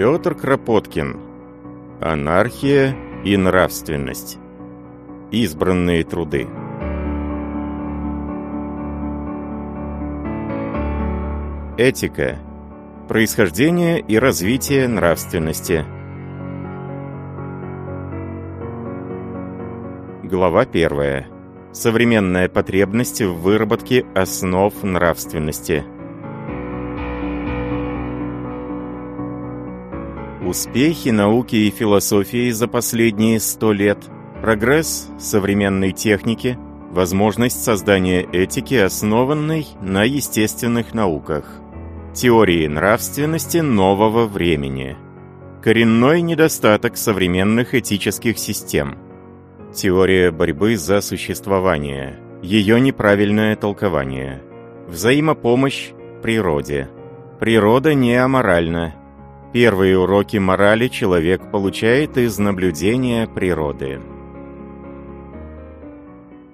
Петр Кропоткин. Анархия и нравственность. Избранные труды. Этика. Происхождение и развитие нравственности. Глава 1. Современная потребность в выработке основ нравственности. Успехи науки и философии за последние сто лет, прогресс современной техники, возможность создания этики, основанной на естественных науках, теории нравственности нового времени, коренной недостаток современных этических систем, теория борьбы за существование, ее неправильное толкование, взаимопомощь природе, природа не аморальна, Первые уроки морали человек получает из наблюдения природы.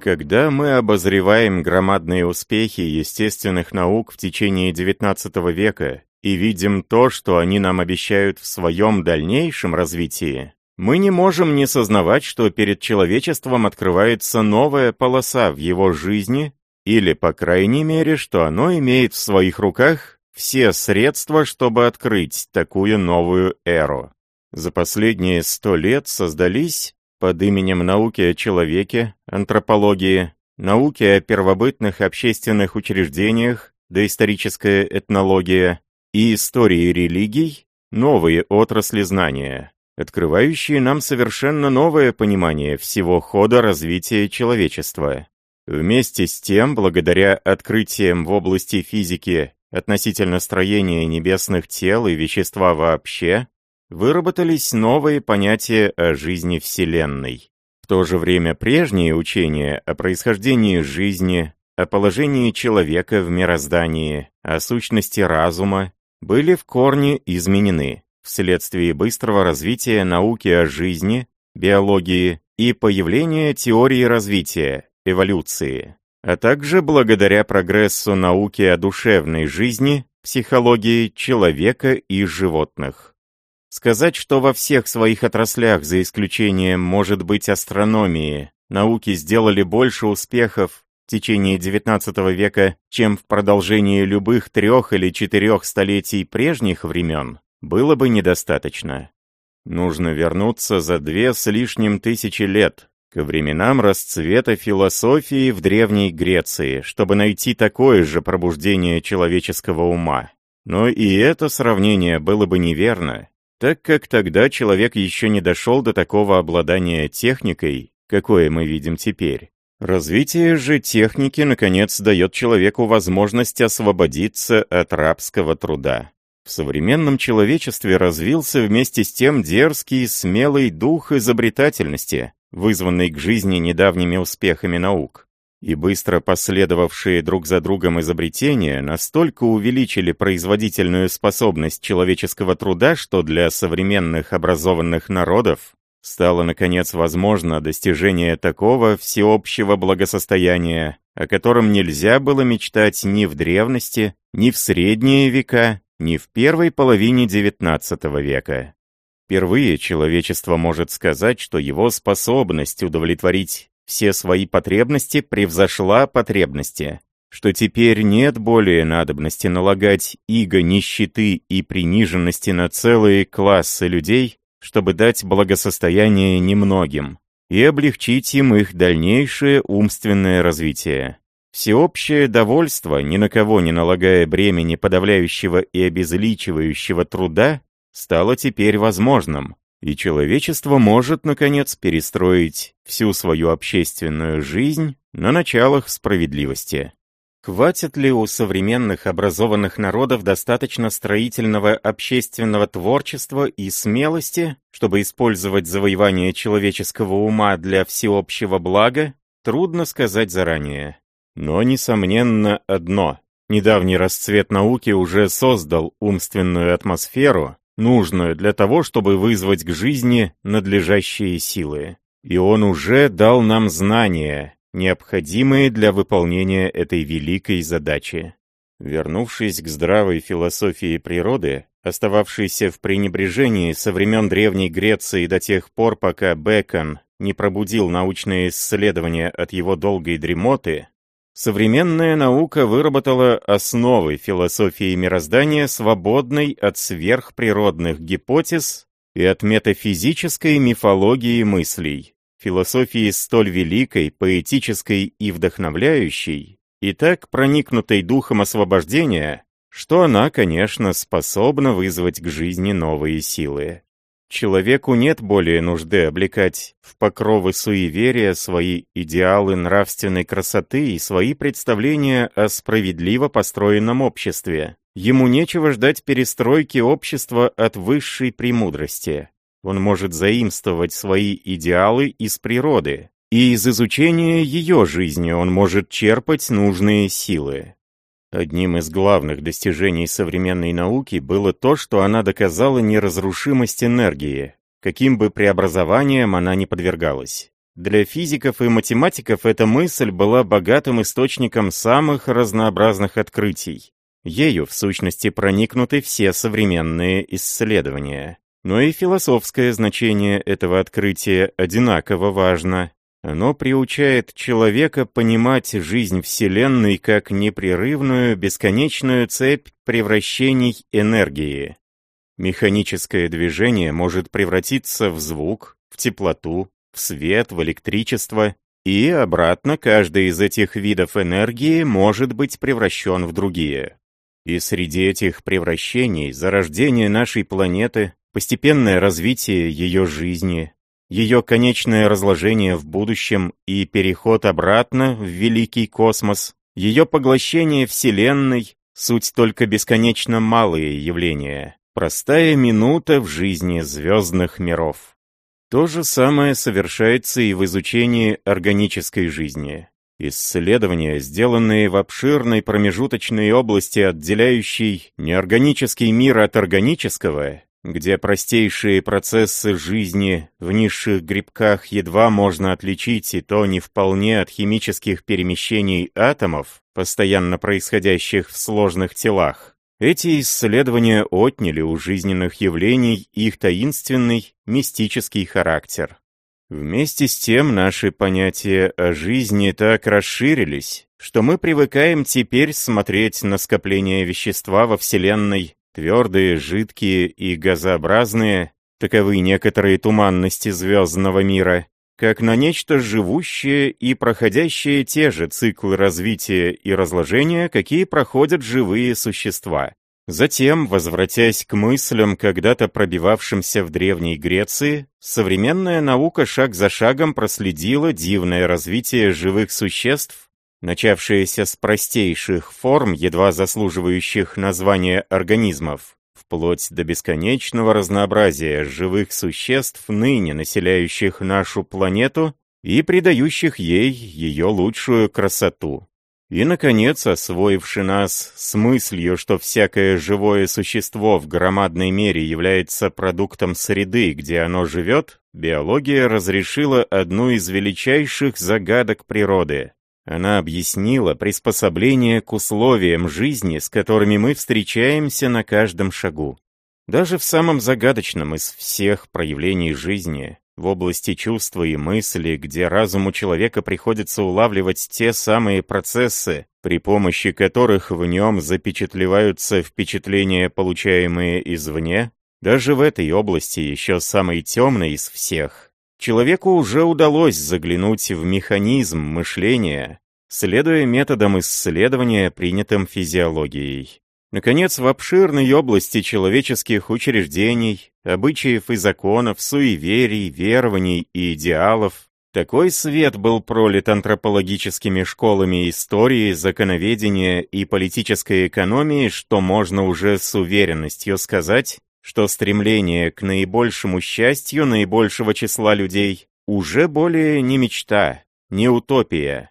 Когда мы обозреваем громадные успехи естественных наук в течение XIX века и видим то, что они нам обещают в своем дальнейшем развитии, мы не можем не сознавать, что перед человечеством открывается новая полоса в его жизни, или, по крайней мере, что оно имеет в своих руках все средства, чтобы открыть такую новую эру. За последние сто лет создались под именем науки о человеке, антропологии, науки о первобытных общественных учреждениях, доисторическая этнология и истории религий новые отрасли знания, открывающие нам совершенно новое понимание всего хода развития человечества. Вместе с тем, благодаря открытиям в области физики относительно строения небесных тел и вещества вообще, выработались новые понятия о жизни Вселенной. В то же время прежние учения о происхождении жизни, о положении человека в мироздании, о сущности разума были в корне изменены вследствие быстрого развития науки о жизни, биологии и появления теории развития, эволюции а также благодаря прогрессу науки о душевной жизни, психологии человека и животных. Сказать, что во всех своих отраслях, за исключением, может быть, астрономии, науки сделали больше успехов в течение XIX века, чем в продолжении любых трех или четырех столетий прежних времен, было бы недостаточно. Нужно вернуться за две с лишним тысячи лет, ко временам расцвета философии в Древней Греции, чтобы найти такое же пробуждение человеческого ума. Но и это сравнение было бы неверно, так как тогда человек еще не дошел до такого обладания техникой, какое мы видим теперь. Развитие же техники, наконец, дает человеку возможность освободиться от рабского труда. В современном человечестве развился вместе с тем дерзкий, смелый дух изобретательности, вызванный к жизни недавними успехами наук, и быстро последовавшие друг за другом изобретения настолько увеличили производительную способность человеческого труда, что для современных образованных народов стало, наконец, возможно достижение такого всеобщего благосостояния, о котором нельзя было мечтать ни в древности, ни в средние века, ни в первой половине XIX века. Впервые человечество может сказать, что его способность удовлетворить все свои потребности превзошла потребности, что теперь нет более надобности налагать иго нищеты и приниженности на целые классы людей, чтобы дать благосостояние немногим и облегчить им их дальнейшее умственное развитие. Всеобщее довольство, ни на кого не налагая бремени подавляющего и обезличивающего труда, стало теперь возможным, и человечество может, наконец, перестроить всю свою общественную жизнь на началах справедливости. Хватит ли у современных образованных народов достаточно строительного общественного творчества и смелости, чтобы использовать завоевание человеческого ума для всеобщего блага, трудно сказать заранее. Но, несомненно, одно. Недавний расцвет науки уже создал умственную атмосферу, нужную для того, чтобы вызвать к жизни надлежащие силы. И он уже дал нам знания, необходимые для выполнения этой великой задачи. Вернувшись к здравой философии природы, остававшийся в пренебрежении со времен Древней Греции до тех пор, пока Бекон не пробудил научные исследования от его долгой дремоты, современная наука выработала основы философии мироздания, свободной от сверхприродных гипотез и от метафизической мифологии мыслей, философии столь великой, поэтической и вдохновляющей, и так проникнутой духом освобождения, что она, конечно, способна вызвать к жизни новые силы. Человеку нет более нужды облекать в покровы суеверия свои идеалы нравственной красоты и свои представления о справедливо построенном обществе. Ему нечего ждать перестройки общества от высшей премудрости. Он может заимствовать свои идеалы из природы, и из изучения ее жизни он может черпать нужные силы. Одним из главных достижений современной науки было то, что она доказала неразрушимость энергии, каким бы преобразованием она ни подвергалась. Для физиков и математиков эта мысль была богатым источником самых разнообразных открытий. Ею, в сущности, проникнуты все современные исследования. Но и философское значение этого открытия одинаково важно. Оно приучает человека понимать жизнь Вселенной как непрерывную, бесконечную цепь превращений энергии. Механическое движение может превратиться в звук, в теплоту, в свет, в электричество, и обратно каждый из этих видов энергии может быть превращен в другие. И среди этих превращений зарождение нашей планеты, постепенное развитие ее жизни, ее конечное разложение в будущем и переход обратно в великий космос, ее поглощение Вселенной — суть только бесконечно малые явления, простая минута в жизни звездных миров. То же самое совершается и в изучении органической жизни. Исследования, сделанные в обширной промежуточной области, отделяющей неорганический мир от органического, где простейшие процессы жизни в низших грибках едва можно отличить и то не вполне от химических перемещений атомов, постоянно происходящих в сложных телах. Эти исследования отняли у жизненных явлений их таинственный, мистический характер. Вместе с тем наши понятия о жизни так расширились, что мы привыкаем теперь смотреть на скопление вещества во Вселенной Твердые, жидкие и газообразные, таковы некоторые туманности звездного мира, как на нечто живущее и проходящее те же циклы развития и разложения, какие проходят живые существа. Затем, возвратясь к мыслям, когда-то пробивавшимся в Древней Греции, современная наука шаг за шагом проследила дивное развитие живых существ начавшееся с простейших форм, едва заслуживающих названия организмов, вплоть до бесконечного разнообразия живых существ, ныне населяющих нашу планету и придающих ей ее лучшую красоту. И, наконец, освоивши нас с мыслью, что всякое живое существо в громадной мере является продуктом среды, где оно живет, биология разрешила одну из величайших загадок природы она объяснила приспособление к условиям жизни, с которыми мы встречаемся на каждом шагу. Даже в самом загадочном из всех проявлений жизни, в области чувства и мысли, где разуму человека приходится улавливать те самые процессы, при помощи которых в нем запечатлеваются впечатления, получаемые извне, даже в этой области, еще самой темной из всех, Человеку уже удалось заглянуть в механизм мышления, следуя методам исследования, принятым физиологией. Наконец, в обширной области человеческих учреждений, обычаев и законов, суеверий, верований и идеалов, такой свет был пролит антропологическими школами истории, законоведения и политической экономии, что можно уже с уверенностью сказать, что стремление к наибольшему счастью наибольшего числа людей уже более не мечта, не утопия.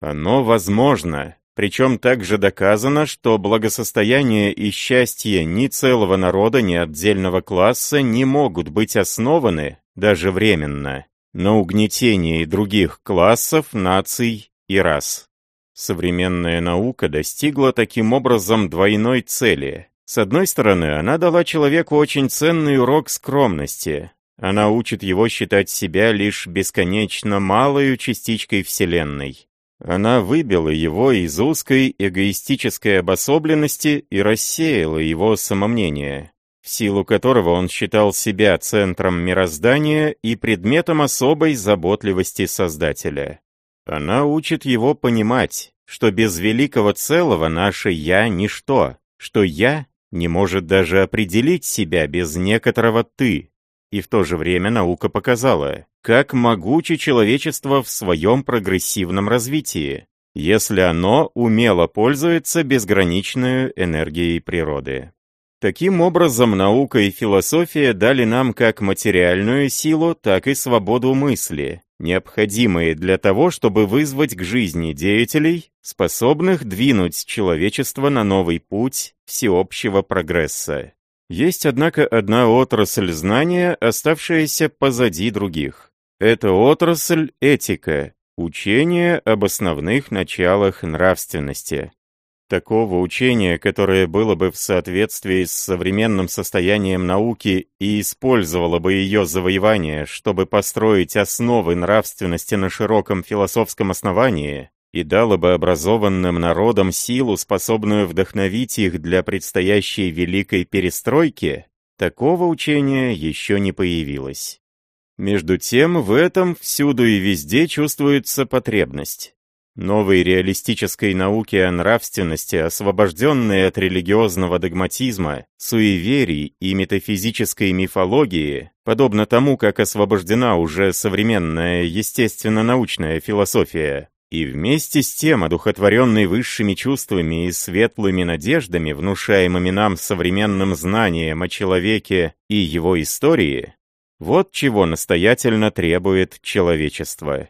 Оно возможно, причем также доказано, что благосостояние и счастье ни целого народа, ни отдельного класса не могут быть основаны, даже временно, на угнетении других классов, наций и рас. Современная наука достигла таким образом двойной цели С одной стороны, она дала человеку очень ценный урок скромности. Она учит его считать себя лишь бесконечно малою частичкой Вселенной. Она выбила его из узкой эгоистической обособленности и рассеяла его самомнение, в силу которого он считал себя центром мироздания и предметом особой заботливости Создателя. Она учит его понимать, что без великого целого наше «я» — ничто, что «я» не может даже определить себя без некоторого «ты». И в то же время наука показала, как могуче человечество в своем прогрессивном развитии, если оно умело пользуется безграничной энергией природы. Таким образом, наука и философия дали нам как материальную силу, так и свободу мысли, необходимые для того, чтобы вызвать к жизни деятелей, способных двинуть человечество на новый путь всеобщего прогресса. Есть, однако, одна отрасль знания, оставшаяся позади других. Это отрасль этика, учение об основных началах нравственности. Такого учения, которое было бы в соответствии с современным состоянием науки и использовало бы ее завоевание, чтобы построить основы нравственности на широком философском основании, и дало бы образованным народам силу, способную вдохновить их для предстоящей великой перестройки, такого учения еще не появилось. Между тем, в этом всюду и везде чувствуется потребность. Новой реалистической науки о нравственности, освобожденной от религиозного догматизма, суеверий и метафизической мифологии, подобно тому, как освобождена уже современная естественно-научная философия, и вместе с тем одухотворенный высшими чувствами и светлыми надеждами, внушаемыми нам современным знанием о человеке и его истории, вот чего настоятельно требует человечество.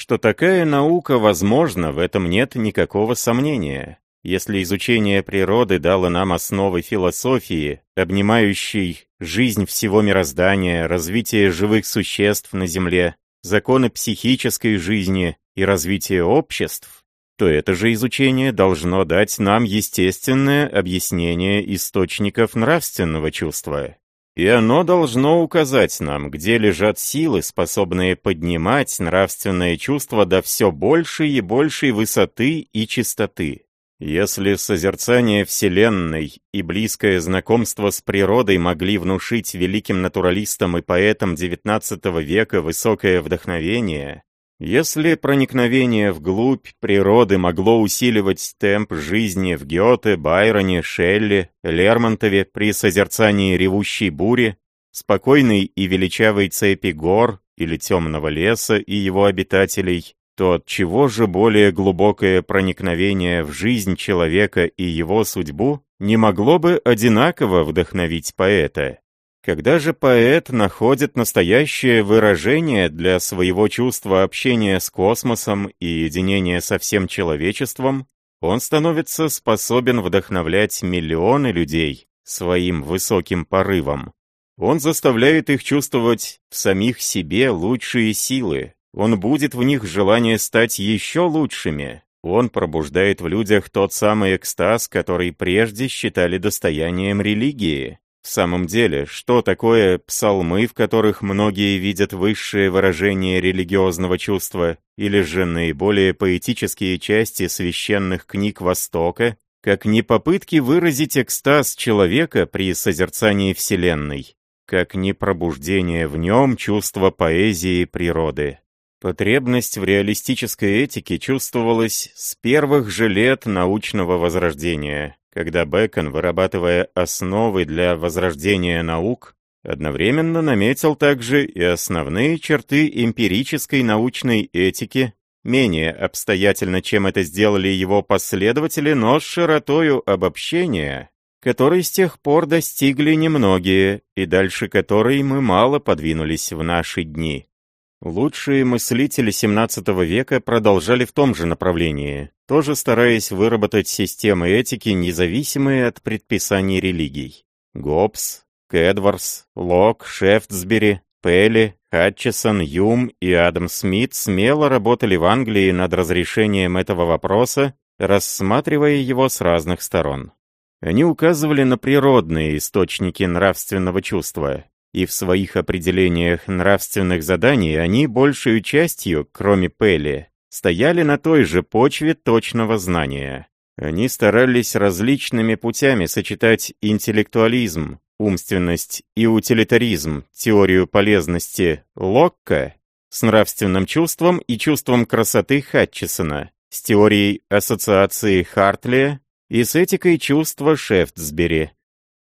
Что такая наука возможна, в этом нет никакого сомнения. Если изучение природы дало нам основы философии, обнимающей жизнь всего мироздания, развитие живых существ на Земле, законы психической жизни и развитие обществ, то это же изучение должно дать нам естественное объяснение источников нравственного чувства. И оно должно указать нам, где лежат силы, способные поднимать нравственное чувство до все большей и большей высоты и чистоты. Если созерцание Вселенной и близкое знакомство с природой могли внушить великим натуралистам и поэтам XIX века высокое вдохновение, если проникновение вглубь природы могло усиливать темп жизни в Гёте, Байроне, Шелле, Лермонтове при созерцании ревущей бури, спокойной и величавой цепи гор или темного леса и его обитателей, то от чего же более глубокое проникновение в жизнь человека и его судьбу не могло бы одинаково вдохновить поэта? Когда же поэт находит настоящее выражение для своего чувства общения с космосом и единения со всем человечеством, он становится способен вдохновлять миллионы людей своим высоким порывом. Он заставляет их чувствовать в самих себе лучшие силы, он будет в них желание стать еще лучшими, он пробуждает в людях тот самый экстаз, который прежде считали достоянием религии. В самом деле, что такое псалмы, в которых многие видят высшее выражение религиозного чувства, или же наиболее поэтические части священных книг Востока, как не попытки выразить экстаз человека при созерцании Вселенной, как не пробуждение в нем чувства поэзии природы. Потребность в реалистической этике чувствовалась с первых же лет научного возрождения, когда Бэкон, вырабатывая основы для возрождения наук, одновременно наметил также и основные черты эмпирической научной этики, менее обстоятельно, чем это сделали его последователи, но с широтою обобщения, которой с тех пор достигли немногие, и дальше которой мы мало подвинулись в наши дни. Лучшие мыслители XVII века продолжали в том же направлении, тоже стараясь выработать системы этики, независимые от предписаний религий. Гоббс, Кэдварс, Лок, Шефтсбери, Пелли, Хатчесон, Юм и Адам Смит смело работали в Англии над разрешением этого вопроса, рассматривая его с разных сторон. Они указывали на природные источники нравственного чувства, и в своих определениях нравственных заданий они большей частью, кроме Пели, стояли на той же почве точного знания. Они старались различными путями сочетать интеллектуализм, умственность и утилитаризм, теорию полезности Локка с нравственным чувством и чувством красоты Хатчесона, с теорией ассоциации Хартлия и с этикой чувства Шефтсбери.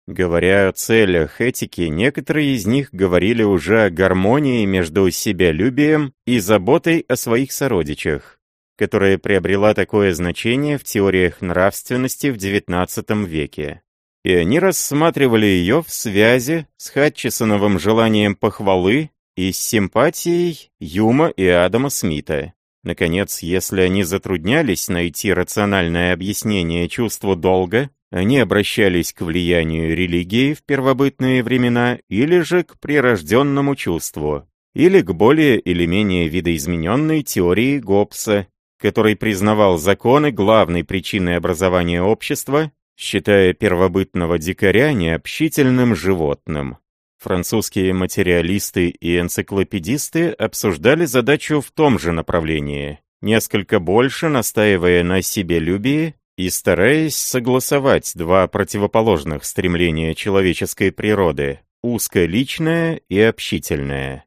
Говоря о целях этики, некоторые из них говорили уже о гармонии между себялюбием и заботой о своих сородичах, которая приобрела такое значение в теориях нравственности в XIX веке. И они рассматривали ее в связи с Хатчесоновым желанием похвалы и с симпатией Юма и Адама Смита. Наконец, если они затруднялись найти рациональное объяснение чувству долга, они обращались к влиянию религии в первобытные времена или же к прирожденному чувству, или к более или менее видоизмененной теории Гоббса, который признавал законы главной причиной образования общества, считая первобытного дикаря необщительным животным. Французские материалисты и энциклопедисты обсуждали задачу в том же направлении, несколько больше настаивая на себелюбии и стараясь согласовать два противоположных стремления человеческой природы – узколичное и общительное.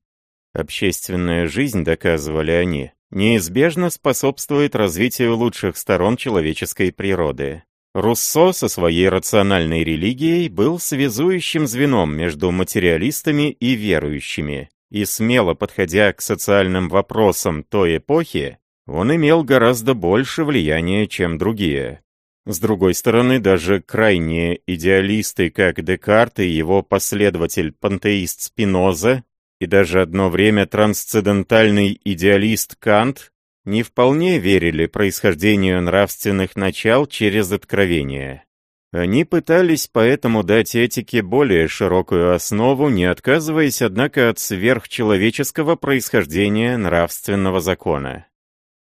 Общественная жизнь, доказывали они, неизбежно способствует развитию лучших сторон человеческой природы. Руссо со своей рациональной религией был связующим звеном между материалистами и верующими, и смело подходя к социальным вопросам той эпохи, он имел гораздо больше влияния, чем другие. С другой стороны, даже крайние идеалисты, как Декарт и его последователь пантеист Спиноза, и даже одно время трансцендентальный идеалист Кант не вполне верили происхождению нравственных начал через откровение. Они пытались поэтому дать этике более широкую основу, не отказываясь, однако, от сверхчеловеческого происхождения нравственного закона.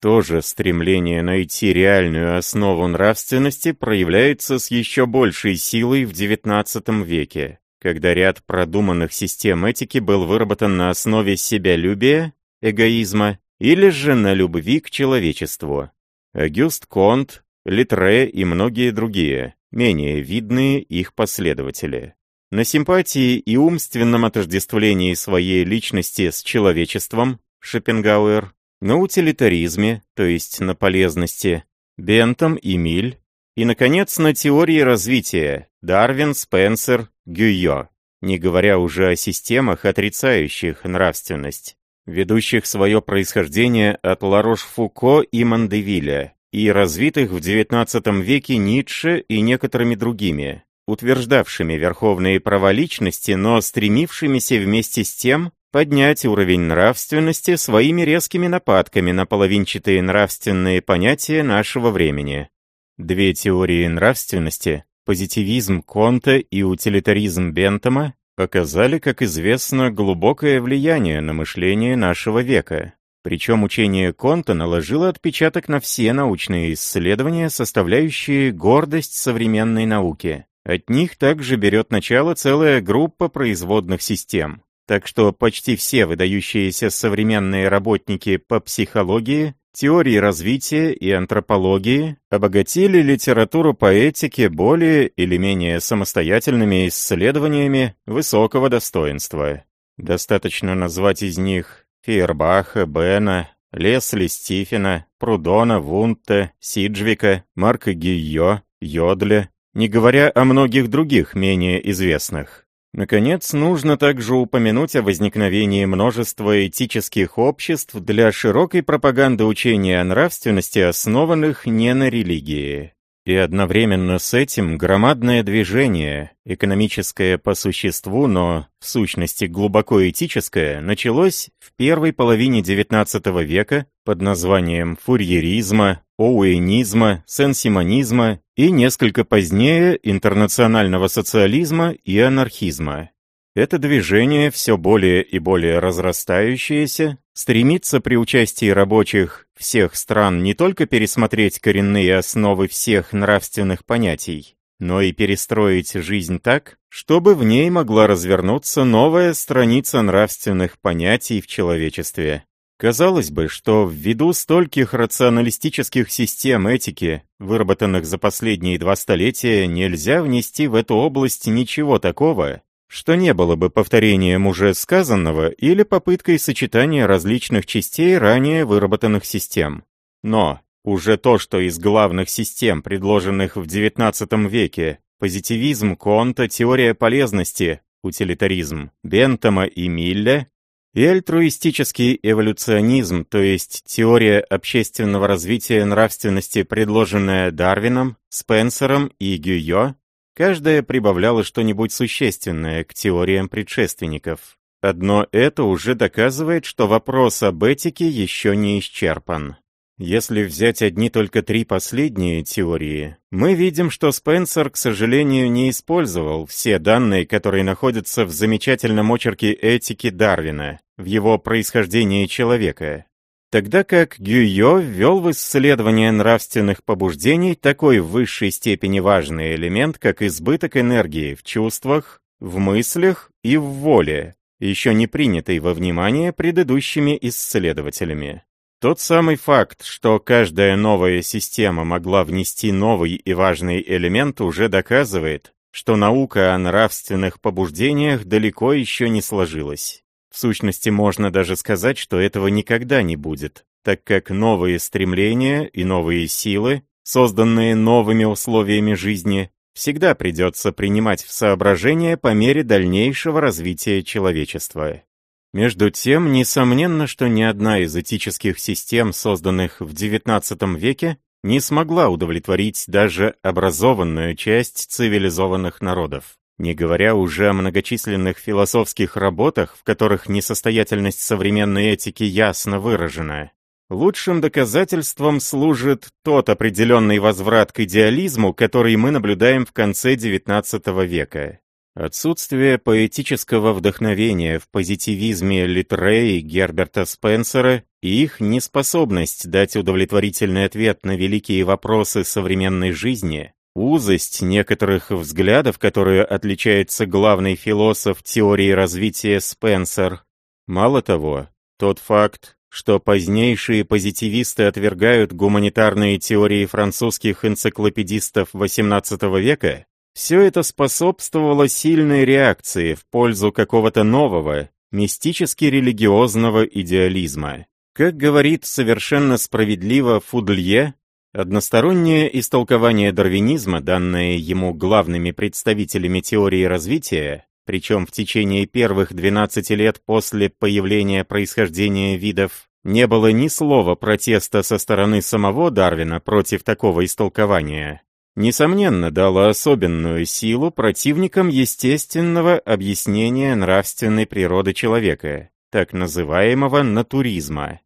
То же стремление найти реальную основу нравственности проявляется с еще большей силой в XIX веке, когда ряд продуманных систем этики был выработан на основе себялюбия, эгоизма или же на любви к человечеству. Агюст Конт, Литре и многие другие, менее видные их последователи. На симпатии и умственном отождествлении своей личности с человечеством, Шопенгауэр, на утилитаризме, то есть на полезности, Бентом и Миль, и, наконец, на теории развития, Дарвин, Спенсер, Гюйо, не говоря уже о системах, отрицающих нравственность ведущих свое происхождение от Ларош-Фуко и Мандевиля, и развитых в XIX веке Ницше и некоторыми другими, утверждавшими верховные права личности, но стремившимися вместе с тем поднять уровень нравственности своими резкими нападками на половинчатые нравственные понятия нашего времени. Две теории нравственности, позитивизм Конта и утилитаризм Бентома, оказали, как известно, глубокое влияние на мышление нашего века. Причем учение Конта наложило отпечаток на все научные исследования, составляющие гордость современной науки. От них также берет начало целая группа производных систем. Так что почти все выдающиеся современные работники по психологии теории развития и антропологии обогатили литературу по этике более или менее самостоятельными исследованиями высокого достоинства. Достаточно назвать из них Фейербаха, Бена, Лесли Стифена, Прудона, Вунте, Сиджвика, Марка Гийо, Йодля, не говоря о многих других менее известных. Наконец, нужно также упомянуть о возникновении множества этических обществ для широкой пропаганды учения о нравственности, основанных не на религии. И одновременно с этим громадное движение, экономическое по существу, но в сущности глубоко этическое, началось в первой половине XIX века под названием фурьеризма, оуэнизма, сенсимонизма и несколько позднее интернационального социализма и анархизма. Это движение, все более и более разрастающееся, стремится при участии рабочих всех стран не только пересмотреть коренные основы всех нравственных понятий, но и перестроить жизнь так, чтобы в ней могла развернуться новая страница нравственных понятий в человечестве. Казалось бы, что ввиду стольких рационалистических систем этики, выработанных за последние два столетия, нельзя внести в эту область ничего такого, что не было бы повторением уже сказанного или попыткой сочетания различных частей ранее выработанных систем. Но уже то, что из главных систем, предложенных в XIX веке, позитивизм Конта, теория полезности, утилитаризм Бентома и Милля, и альтруистический эволюционизм, то есть теория общественного развития нравственности, предложенная Дарвином, Спенсером и Гюйо, каждая прибавляла что-нибудь существенное к теориям предшественников. Одно это уже доказывает, что вопрос об этике еще не исчерпан. Если взять одни только три последние теории, мы видим, что Спенсер, к сожалению, не использовал все данные, которые находятся в замечательном очерке этики Дарвина, в его происхождении человека. Тогда как Гюйо ввел в исследование нравственных побуждений такой в высшей степени важный элемент, как избыток энергии в чувствах, в мыслях и в воле, еще не принятый во внимание предыдущими исследователями. Тот самый факт, что каждая новая система могла внести новый и важный элемент, уже доказывает, что наука о нравственных побуждениях далеко еще не сложилась. В сущности, можно даже сказать, что этого никогда не будет, так как новые стремления и новые силы, созданные новыми условиями жизни, всегда придется принимать в соображение по мере дальнейшего развития человечества. Между тем, несомненно, что ни одна из этических систем, созданных в XIX веке, не смогла удовлетворить даже образованную часть цивилизованных народов. Не говоря уже о многочисленных философских работах, в которых несостоятельность современной этики ясно выражена. Лучшим доказательством служит тот определенный возврат к идеализму, который мы наблюдаем в конце XIX века. Отсутствие поэтического вдохновения в позитивизме Литре и Герберта Спенсера и их неспособность дать удовлетворительный ответ на великие вопросы современной жизни, узость некоторых взглядов, которые отличается главный философ теории развития Спенсер. Мало того, тот факт, что позднейшие позитивисты отвергают гуманитарные теории французских энциклопедистов XVIII века, все это способствовало сильной реакции в пользу какого-то нового, мистически-религиозного идеализма. Как говорит совершенно справедливо Фудлье, одностороннее истолкование дарвинизма, данное ему главными представителями теории развития, причем в течение первых 12 лет после появления происхождения видов, не было ни слова протеста со стороны самого Дарвина против такого истолкования, несомненно, дало особенную силу противникам естественного объяснения нравственной природы человека, так называемого натуризма.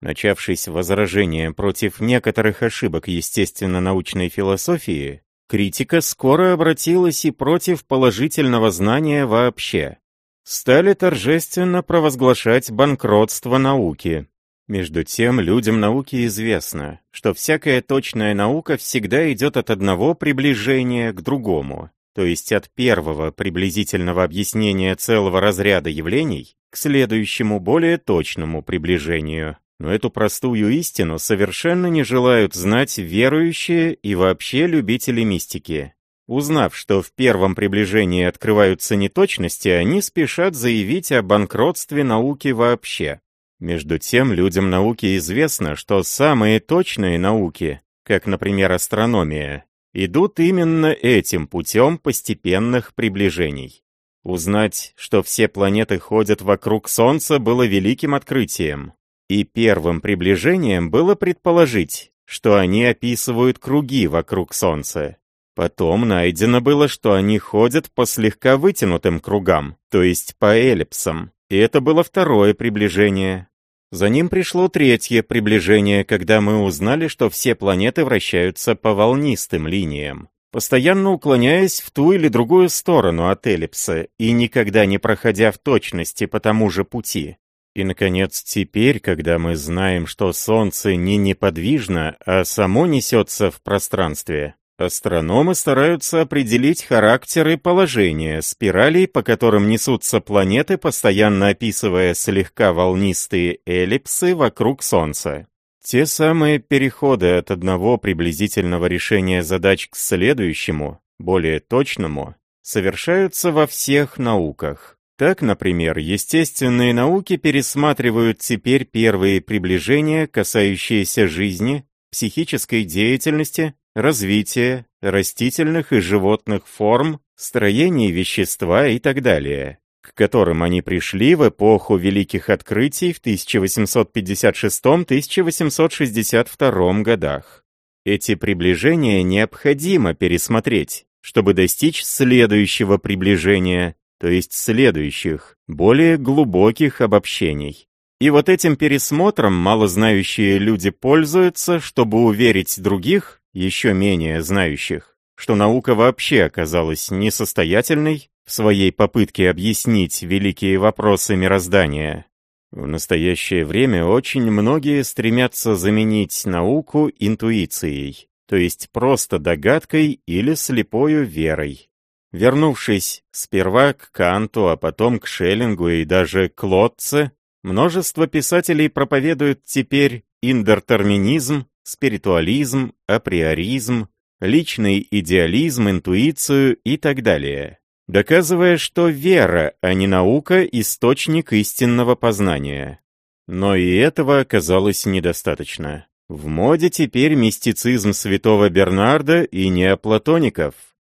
Начавшись возражением против некоторых ошибок естественно-научной философии, критика скоро обратилась и против положительного знания вообще. Стали торжественно провозглашать банкротство науки, между тем, людям науки известно, что всякая точная наука всегда идет от одного приближения к другому, то есть от первого приблизительного объяснения целого разряда явлений к следующему более точному приближению. Но эту простую истину совершенно не желают знать верующие и вообще любители мистики. Узнав, что в первом приближении открываются неточности, они спешат заявить о банкротстве науки вообще. Между тем, людям науки известно, что самые точные науки, как, например, астрономия, идут именно этим путем постепенных приближений. Узнать, что все планеты ходят вокруг Солнца, было великим открытием. И первым приближением было предположить, что они описывают круги вокруг Солнца. Потом найдено было, что они ходят по слегка вытянутым кругам, то есть по эллипсам. И это было второе приближение. За ним пришло третье приближение, когда мы узнали, что все планеты вращаются по волнистым линиям, постоянно уклоняясь в ту или другую сторону от эллипса и никогда не проходя в точности по тому же пути. И, наконец, теперь, когда мы знаем, что Солнце не неподвижно, а само несется в пространстве, Астрономы стараются определить характер и положение спиралей, по которым несутся планеты, постоянно описывая слегка волнистые эллипсы вокруг Солнца. Те самые переходы от одного приблизительного решения задач к следующему, более точному, совершаются во всех науках. Так, например, естественные науки пересматривают теперь первые приближения, касающиеся жизни, психической деятельности, развития, растительных и животных форм, строения вещества и так далее, к которым они пришли в эпоху великих открытий в 1856-1862 годах. Эти приближения необходимо пересмотреть, чтобы достичь следующего приближения, то есть следующих, более глубоких обобщений. И вот этим пересмотром малознающие люди пользуются, чтобы уверить других, еще менее знающих, что наука вообще оказалась несостоятельной в своей попытке объяснить великие вопросы мироздания. В настоящее время очень многие стремятся заменить науку интуицией, то есть просто догадкой или слепою верой. Вернувшись сперва к Канту, а потом к Шеллингу и даже к Лотце, множество писателей проповедуют теперь индертерминизм спиритуализм, априоризм, личный идеализм, интуицию и так далее, доказывая, что вера, а не наука, источник истинного познания. Но и этого оказалось недостаточно. В моде теперь мистицизм святого Бернарда и неоплатоников.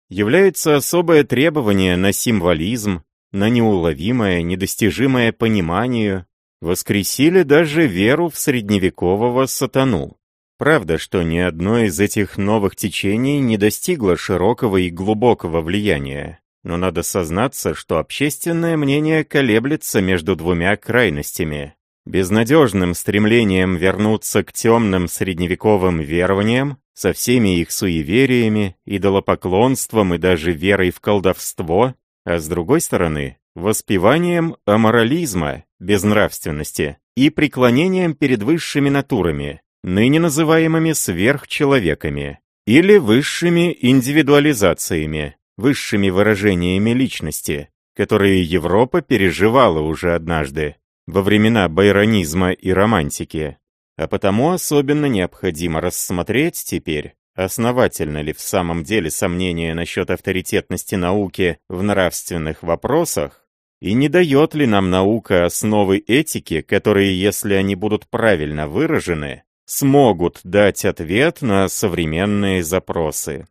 Является особое требование на символизм, на неуловимое, недостижимое понимание. Воскресили даже веру в средневекового сатану. Правда, что ни одно из этих новых течений не достигло широкого и глубокого влияния. Но надо сознаться, что общественное мнение колеблется между двумя крайностями. Безнадежным стремлением вернуться к темным средневековым верованиям, со всеми их суевериями, идолопоклонством и даже верой в колдовство, а с другой стороны, воспеванием аморализма, безнравственности и преклонением перед высшими натурами, ныне называемыми сверхчеловеками, или высшими индивидуализациями, высшими выражениями личности, которые Европа переживала уже однажды, во времена байронизма и романтики. А потому особенно необходимо рассмотреть теперь, основательно ли в самом деле сомнение насчет авторитетности науки в нравственных вопросах, и не дает ли нам наука основы этики, которые, если они будут правильно выражены, смогут дать ответ на современные запросы.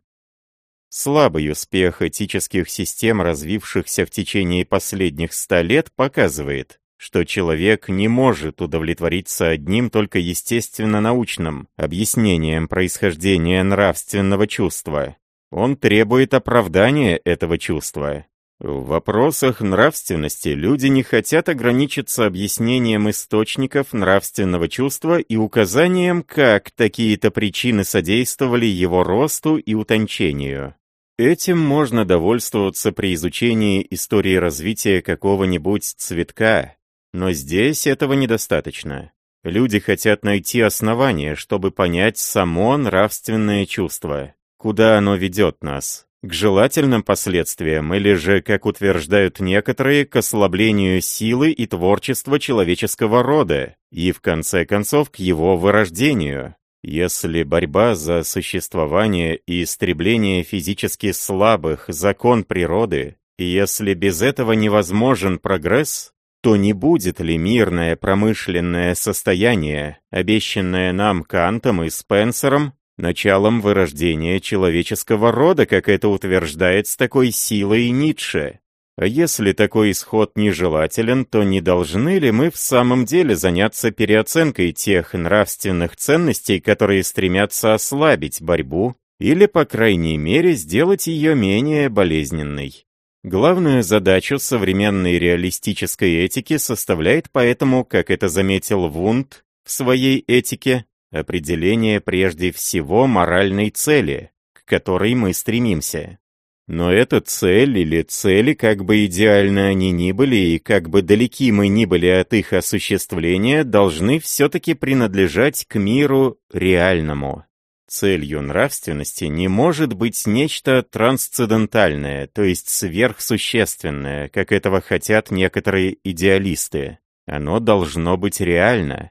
Слабый успех этических систем, развившихся в течение последних ста лет, показывает, что человек не может удовлетвориться одним только естественно-научным объяснением происхождения нравственного чувства. Он требует оправдания этого чувства, в вопросах нравственности люди не хотят ограничиться объяснением источников нравственного чувства и указанием, как такие-то причины содействовали его росту и утончению. Этим можно довольствоваться при изучении истории развития какого-нибудь цветка, но здесь этого недостаточно. Люди хотят найти основания, чтобы понять само нравственное чувство, куда оно ведет нас, к желательным последствиям или же, как утверждают некоторые, к ослаблению силы и творчества человеческого рода и, в конце концов, к его вырождению. Если борьба за существование и истребление физически слабых – закон природы, и если без этого невозможен прогресс, то не будет ли мирное промышленное состояние, обещанное нам Кантом и Спенсером, началом вырождения человеческого рода, как это утверждает с такой силой Ницше. А если такой исход нежелателен, то не должны ли мы в самом деле заняться переоценкой тех нравственных ценностей, которые стремятся ослабить борьбу или, по крайней мере, сделать ее менее болезненной? Главную задачу современной реалистической этики составляет поэтому, как это заметил Вунд в своей этике, определение прежде всего моральной цели, к которой мы стремимся. Но эта цель или цели, как бы идеально они ни были и как бы далеки мы ни были от их осуществления, должны все-таки принадлежать к миру реальному. Целью нравственности не может быть нечто трансцендентальное, то есть сверхсущественное, как этого хотят некоторые идеалисты. Оно должно быть реально.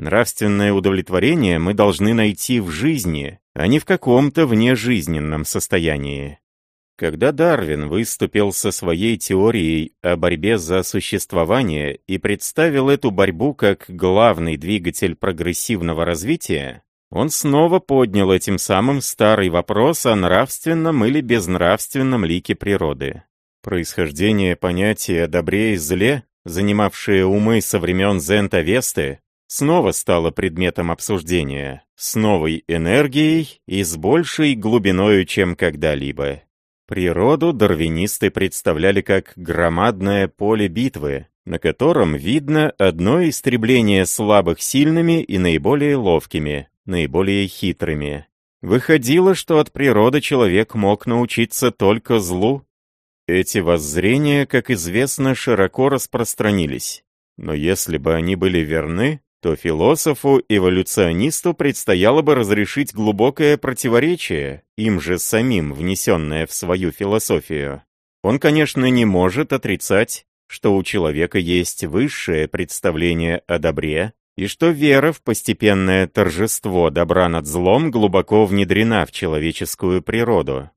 Нравственное удовлетворение мы должны найти в жизни, а не в каком-то внежизненном состоянии. Когда Дарвин выступил со своей теорией о борьбе за существование и представил эту борьбу как главный двигатель прогрессивного развития, он снова поднял этим самым старый вопрос о нравственном или безнравственном лике природы. Происхождение понятия добре и зле, занимавшее умы со времен Зента-Весты, снова стало предметом обсуждения, с новой энергией и с большей глубиною, чем когда-либо. Природу дарвинисты представляли как громадное поле битвы, на котором видно одно истребление слабых сильными и наиболее ловкими, наиболее хитрыми. Выходило, что от природы человек мог научиться только злу. Эти воззрения, как известно, широко распространились. Но если бы они были верны, то философу-эволюционисту предстояло бы разрешить глубокое противоречие, им же самим внесенное в свою философию. Он, конечно, не может отрицать, что у человека есть высшее представление о добре, и что вера в постепенное торжество добра над злом глубоко внедрена в человеческую природу.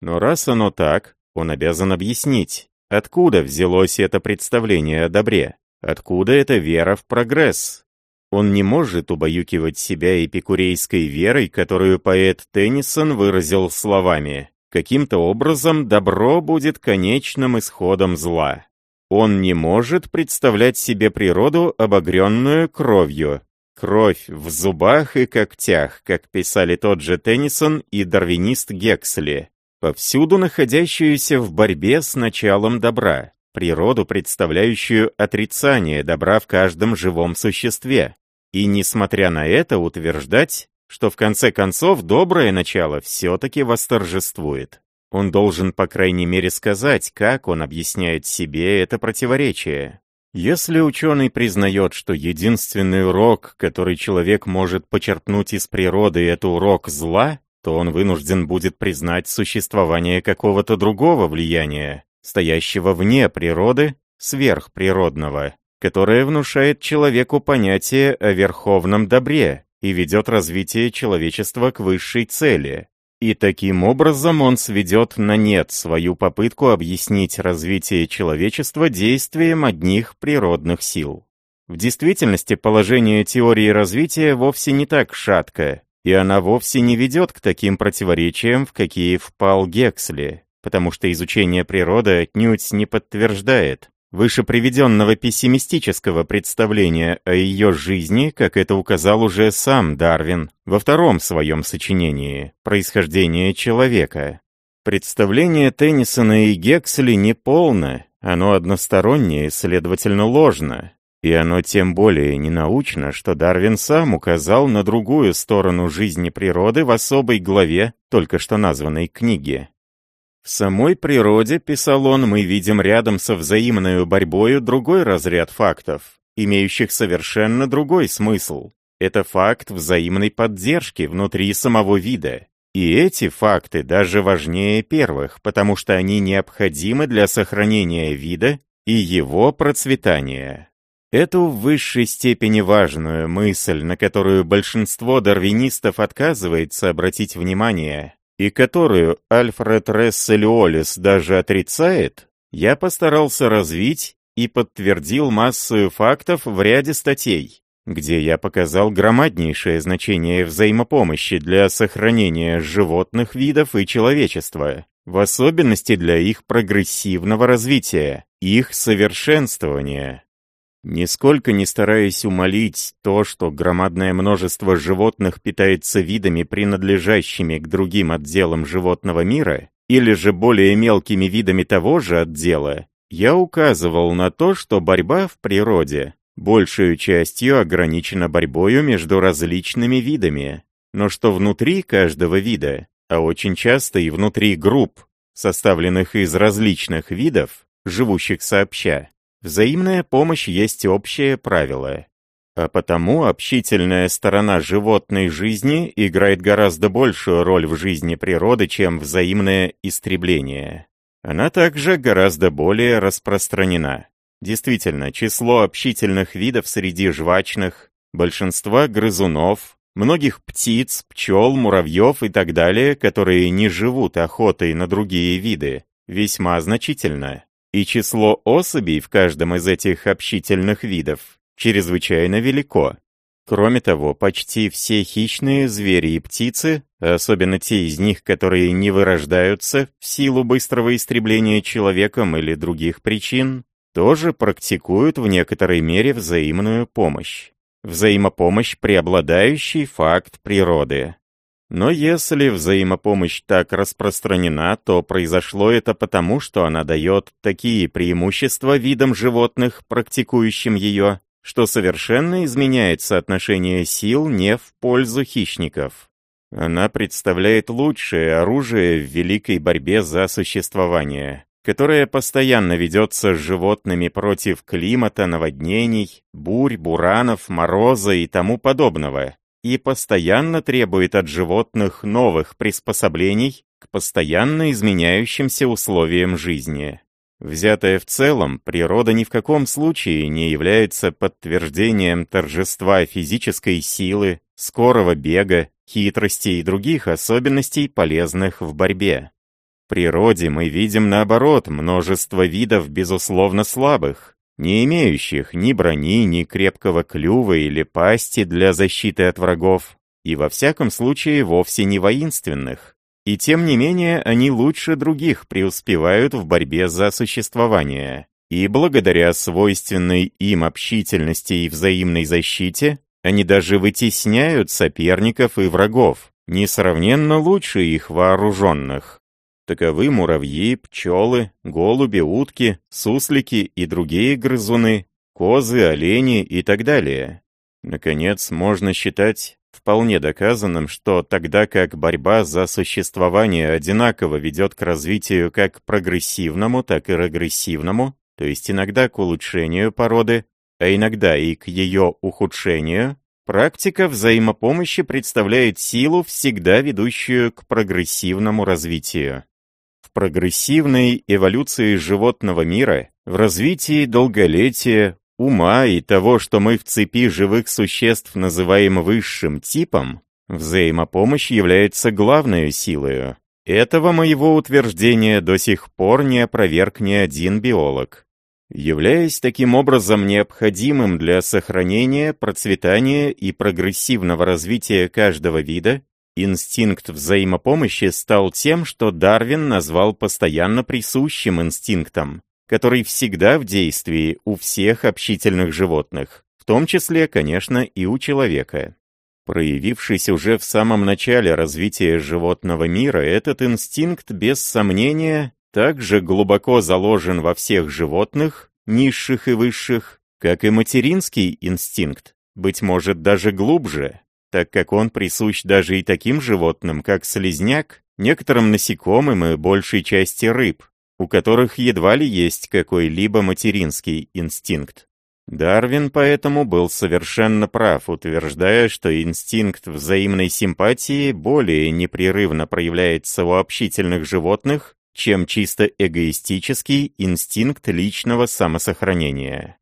Но раз оно так, он обязан объяснить, откуда взялось это представление о добре, откуда эта вера в прогресс, он не может убаюкивать себя эпикурейской верой, которую поэт Теннисон выразил словами «Каким-то образом добро будет конечным исходом зла». Он не может представлять себе природу, обогренную кровью. Кровь в зубах и когтях, как писали тот же Теннисон и дарвинист Гексли, повсюду находящуюся в борьбе с началом добра, природу, представляющую отрицание добра в каждом живом существе, и, несмотря на это, утверждать, что в конце концов доброе начало все-таки восторжествует. Он должен, по крайней мере, сказать, как он объясняет себе это противоречие. Если ученый признает, что единственный урок, который человек может почерпнуть из природы, это урок зла, то он вынужден будет признать существование какого-то другого влияния, стоящего вне природы, сверхприродного, которое внушает человеку понятие о верховном добре и ведет развитие человечества к высшей цели. И таким образом он сведет на нет свою попытку объяснить развитие человечества действием одних природных сил. В действительности положение теории развития вовсе не так шатко, и она вовсе не ведет к таким противоречиям, в какие впал Гексли, потому что изучение природы отнюдь не подтверждает, выше приведенного пессимистического представления о ее жизни, как это указал уже сам Дарвин во втором своем сочинении «Происхождение человека». Представление Теннисона и Гексли неполно, оно одностороннее, следовательно, ложно. И оно тем более ненаучно, что Дарвин сам указал на другую сторону жизни природы в особой главе только что названной книги. В самой природе, писал он, мы видим рядом со взаимной борьбой другой разряд фактов, имеющих совершенно другой смысл. Это факт взаимной поддержки внутри самого вида. И эти факты даже важнее первых, потому что они необходимы для сохранения вида и его процветания. Эту в высшей степени важную мысль, на которую большинство дарвинистов отказывается обратить внимание, и которую Альфред Ресселиолис даже отрицает, я постарался развить и подтвердил массу фактов в ряде статей, где я показал громаднейшее значение взаимопомощи для сохранения животных видов и человечества, в особенности для их прогрессивного развития, их совершенствования. Нисколько не стараясь умолить то, что громадное множество животных питается видами, принадлежащими к другим отделам животного мира, или же более мелкими видами того же отдела, я указывал на то, что борьба в природе большую частью ограничена борьбою между различными видами, но что внутри каждого вида, а очень часто и внутри групп, составленных из различных видов, живущих сообща, Взаимная помощь есть общее правило. а потому общительная сторона животной жизни играет гораздо большую роль в жизни природы, чем взаимное истребление. Она также гораздо более распространена. Действительно, число общительных видов среди жвачных, большинства грызунов, многих птиц, пчел, муравьев и так далее, которые не живут охотой на другие виды, весьма значительно. И число особей в каждом из этих общительных видов чрезвычайно велико. Кроме того, почти все хищные звери и птицы, особенно те из них, которые не вырождаются в силу быстрого истребления человеком или других причин, тоже практикуют в некоторой мере взаимную помощь. Взаимопомощь – преобладающий факт природы. Но если взаимопомощь так распространена, то произошло это потому, что она дает такие преимущества видам животных, практикующим ее, что совершенно изменяет соотношение сил не в пользу хищников. Она представляет лучшее оружие в великой борьбе за существование, которая постоянно ведется с животными против климата, наводнений, бурь, буранов, мороза и тому подобного, и постоянно требует от животных новых приспособлений к постоянно изменяющимся условиям жизни. Взятая в целом, природа ни в каком случае не является подтверждением торжества физической силы, скорого бега, хитрости и других особенностей, полезных в борьбе. В природе мы видим, наоборот, множество видов безусловно слабых, не имеющих ни брони, ни крепкого клюва или пасти для защиты от врагов, и во всяком случае вовсе не воинственных, и тем не менее они лучше других преуспевают в борьбе за существование. И благодаря свойственной им общительности и взаимной защите, они даже вытесняют соперников и врагов, несравненно лучше их вооруженных. Таковы муравьи, пчелы, голуби, утки, суслики и другие грызуны, козы, олени и так далее. Наконец, можно считать вполне доказанным, что тогда как борьба за существование одинаково ведет к развитию как прогрессивному, так и регрессивному, то есть иногда к улучшению породы, а иногда и к ее ухудшению, практика взаимопомощи представляет силу, всегда ведущую к прогрессивному развитию. Прогрессивной эволюции животного мира, в развитии долголетия, ума и того, что мы в цепи живых существ называем высшим типом, взаимопомощь является главной силой. Этого моего утверждения до сих пор не опроверг ни один биолог. Являясь таким образом необходимым для сохранения, процветания и прогрессивного развития каждого вида, инстинкт взаимопомощи стал тем, что Дарвин назвал постоянно присущим инстинктом, который всегда в действии у всех общительных животных, в том числе, конечно, и у человека. Проявившись уже в самом начале развития животного мира, этот инстинкт, без сомнения, также глубоко заложен во всех животных, низших и высших, как и материнский инстинкт, быть может даже глубже, так как он присущ даже и таким животным, как слизняк, некоторым насекомым и большей части рыб, у которых едва ли есть какой-либо материнский инстинкт. Дарвин поэтому был совершенно прав, утверждая, что инстинкт взаимной симпатии более непрерывно проявляется у общительных животных, чем чисто эгоистический инстинкт личного самосохранения.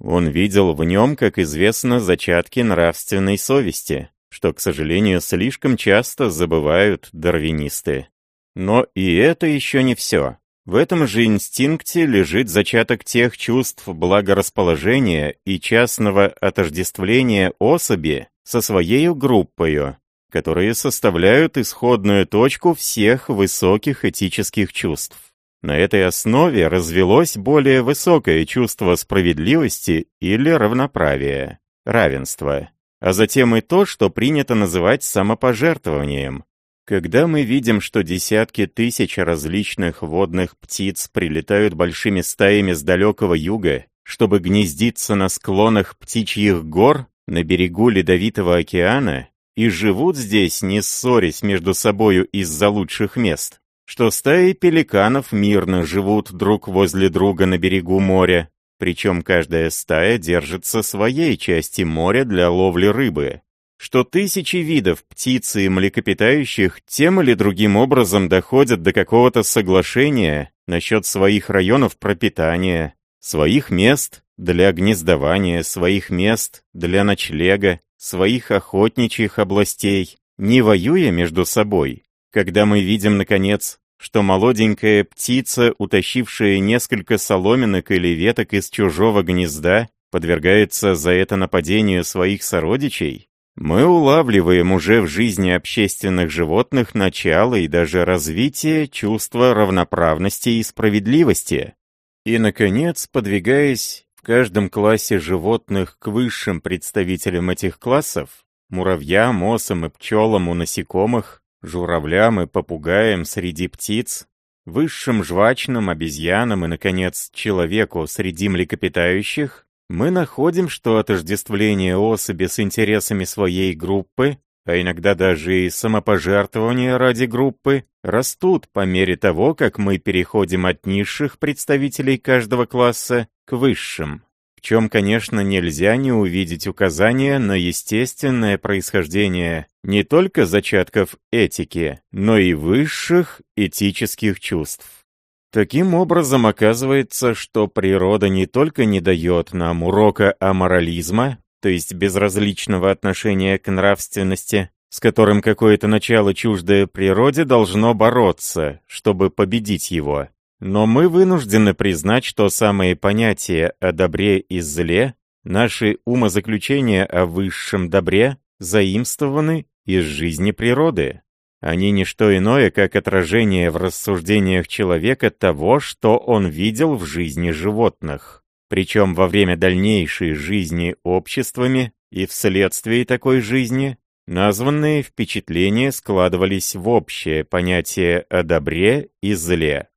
Он видел в нем, как известно, зачатки нравственной совести, что, к сожалению, слишком часто забывают дарвинисты. Но и это еще не все. В этом же инстинкте лежит зачаток тех чувств благорасположения и частного отождествления особи со своей группою, которые составляют исходную точку всех высоких этических чувств. На этой основе развелось более высокое чувство справедливости или равноправия, равенства, а затем и то, что принято называть самопожертвованием, когда мы видим, что десятки тысяч различных водных птиц прилетают большими стаями с далекого юга, чтобы гнездиться на склонах птичьих гор на берегу Ледовитого океана, и живут здесь, не ссорясь между собою из-за лучших мест, что стаи пеликанов мирно живут друг возле друга на берегу моря, причем каждая стая держится своей части моря для ловли рыбы, что тысячи видов птиц и млекопитающих тем или другим образом доходят до какого-то соглашения насчет своих районов пропитания, своих мест для гнездования, своих мест для ночлега, своих охотничьих областей, не воюя между собой, когда мы видим, наконец, что молоденькая птица, утащившая несколько соломинок или веток из чужого гнезда, подвергается за это нападению своих сородичей, мы улавливаем уже в жизни общественных животных начало и даже развитие чувства равноправности и справедливости. И, наконец, подвигаясь в каждом классе животных к высшим представителям этих классов, муравьям, осам и пчелам у насекомых, журавлям и попугаям среди птиц, высшим жвачным, обезьянам и, наконец, человеку среди млекопитающих, мы находим, что отождествление особи с интересами своей группы, а иногда даже и самопожертвование ради группы, растут по мере того, как мы переходим от низших представителей каждого класса к высшим чем, конечно, нельзя не увидеть указания на естественное происхождение не только зачатков этики, но и высших этических чувств. Таким образом, оказывается, что природа не только не дает нам урока аморализма, то есть безразличного отношения к нравственности, с которым какое-то начало чуждое природе должно бороться, чтобы победить его, но мы вынуждены признать, что самые понятия о добре и зле, наши умозаключения о высшем добре, заимствованы из жизни природы. Они не что иное, как отражение в рассуждениях человека того, что он видел в жизни животных. Причем во время дальнейшей жизни обществами и вследствие такой жизни названные впечатления складывались в общее понятие о добре и зле.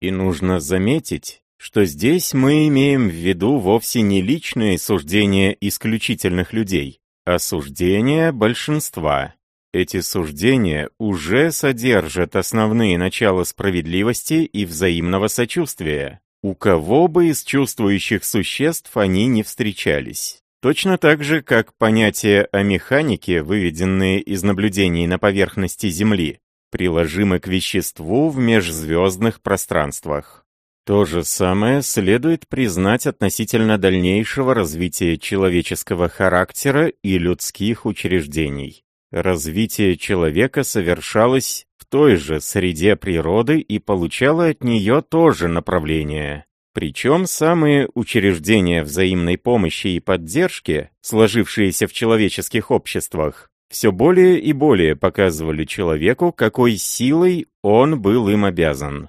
И нужно заметить, что здесь мы имеем в виду вовсе не личные суждения исключительных людей, а суждения большинства. Эти суждения уже содержат основные начала справедливости и взаимного сочувствия. У кого бы из чувствующих существ они не встречались. Точно так же, как понятия о механике, выведенные из наблюдений на поверхности Земли, приложимы к веществу в межзвездных пространствах. То же самое следует признать относительно дальнейшего развития человеческого характера и людских учреждений. Развитие человека совершалось в той же среде природы и получало от нее тоже направление. Причем самые учреждения взаимной помощи и поддержки, сложившиеся в человеческих обществах, все более и более показывали человеку, какой силой он был им обязан.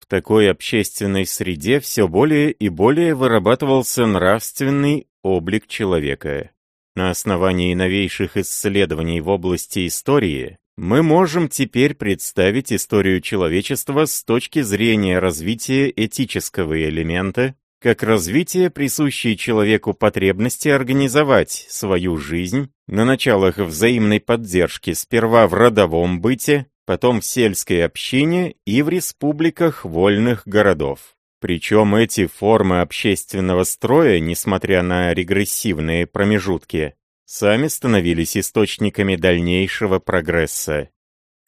В такой общественной среде все более и более вырабатывался нравственный облик человека. На основании новейших исследований в области истории мы можем теперь представить историю человечества с точки зрения развития этического элемента, как развитие присущей человеку потребности организовать свою жизнь на началах взаимной поддержки сперва в родовом быте, потом в сельской общине и в республиках вольных городов. Причем эти формы общественного строя, несмотря на регрессивные промежутки, сами становились источниками дальнейшего прогресса.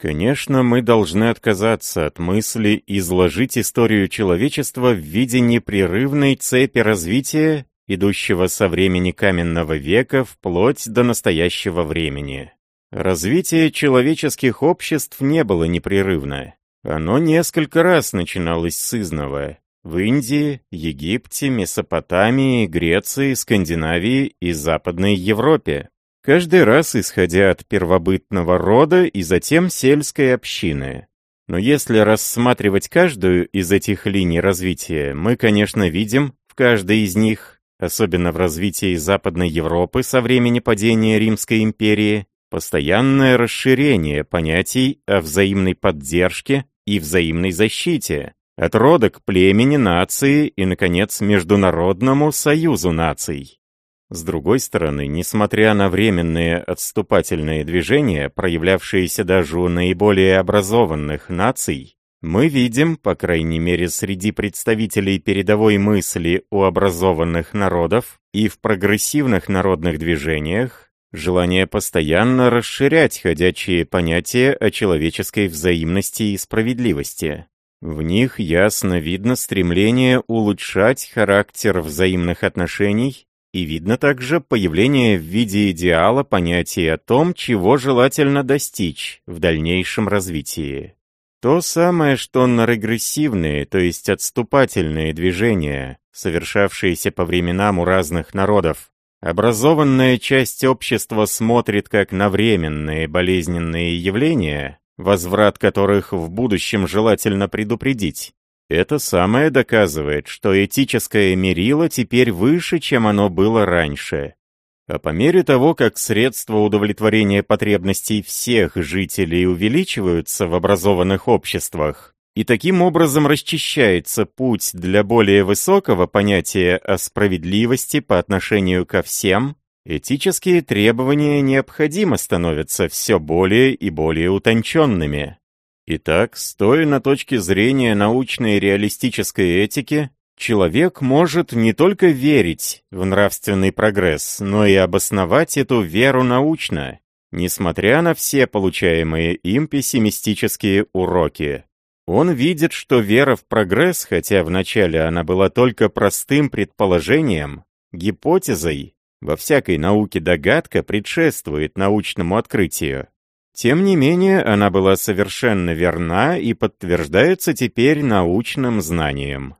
Конечно, мы должны отказаться от мысли изложить историю человечества в виде непрерывной цепи развития, идущего со времени каменного века вплоть до настоящего времени. Развитие человеческих обществ не было непрерывно. Оно несколько раз начиналось с изного. В Индии, Египте, Месопотамии, Греции, Скандинавии и Западной Европе каждый раз исходя от первобытного рода и затем сельской общины. Но если рассматривать каждую из этих линий развития, мы, конечно, видим в каждой из них, особенно в развитии Западной Европы со времени падения Римской империи, постоянное расширение понятий о взаимной поддержке и взаимной защите, от рода к племени, нации и, наконец, Международному союзу наций. С другой стороны, несмотря на временные отступательные движения, проявлявшиеся даже у наиболее образованных наций, Мы видим, по крайней мере среди представителей передовой мысли у образованных народов и в прогрессивных народных движениях, желание постоянно расширять ходячие понятия о человеческой взаимности и справедливости. В них ясно видно стремление улучшать характер взаимных отношений и видно также появление в виде идеала понятия о том, чего желательно достичь в дальнейшем развитии. То самое, что на регрессивные, то есть отступательные движения, совершавшиеся по временам у разных народов, образованная часть общества смотрит как на временные болезненные явления, возврат которых в будущем желательно предупредить. Это самое доказывает, что этическое мерило теперь выше, чем оно было раньше, а по мере того, как средства удовлетворения потребностей всех жителей увеличиваются в образованных обществах, и таким образом расчищается путь для более высокого понятия о справедливости по отношению ко всем, этические требования необходимо становятся все более и более утонченными. Итак, стоя на точке зрения научной реалистической этики, Человек может не только верить в нравственный прогресс, но и обосновать эту веру научно, несмотря на все получаемые им пессимистические уроки. Он видит, что вера в прогресс, хотя вначале она была только простым предположением, гипотезой, во всякой науке догадка предшествует научному открытию. Тем не менее, она была совершенно верна и подтверждается теперь научным знанием.